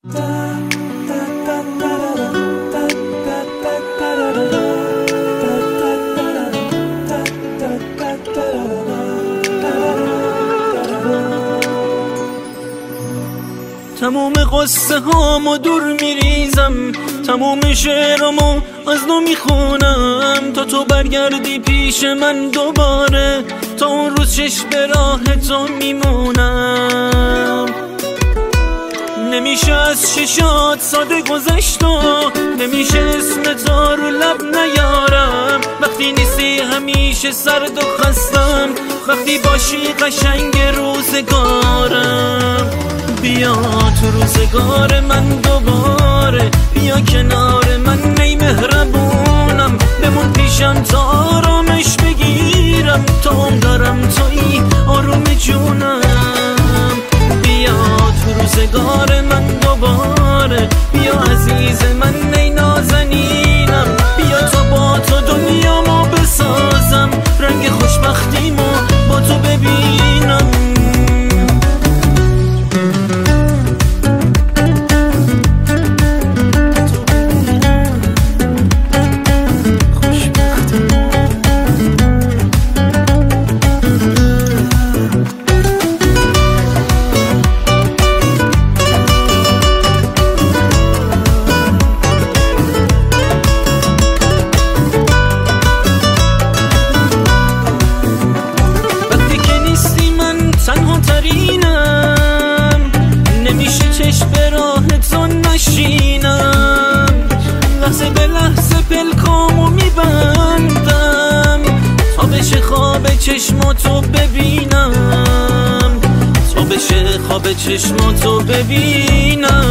تموم قصه هامو دور میریزم تموم شعرامو از نو می‌خونم. تا تو برگردی پیش من دوباره تا اون روز چشم به راه تو میمونم. نمیشه از ششات ساده گذشت و نمیشه اسم رو لب نیارم. وقتی نیستی همیشه سرد و خستم. وقتی باشی قشنگ روزگارم. بیا تو روزگار من دوباره. بیا کنار چشماتو ببینم. تا بشه خواب چشماتو ببینم.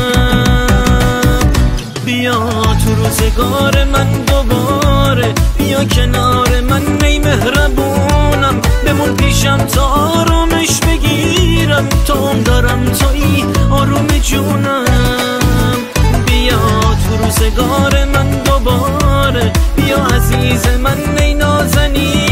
بیا تو روزگار من دوباره. بیا کنار من ای مهربونم. بمون پیشم تا آرامش بگیرم. تا دارم توی آروم جونم. بیا تو روزگار من دوباره. بیا عزیز من ای نازنینم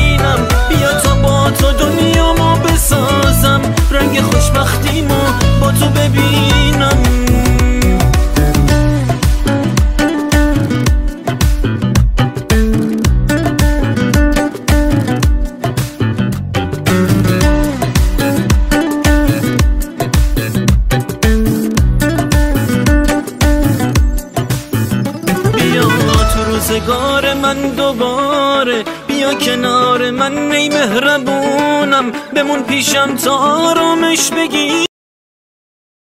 بیا تو روزگار من دوباره. بیا کنار من ای مهربونم. بمون پیشم تا آرامش بگیر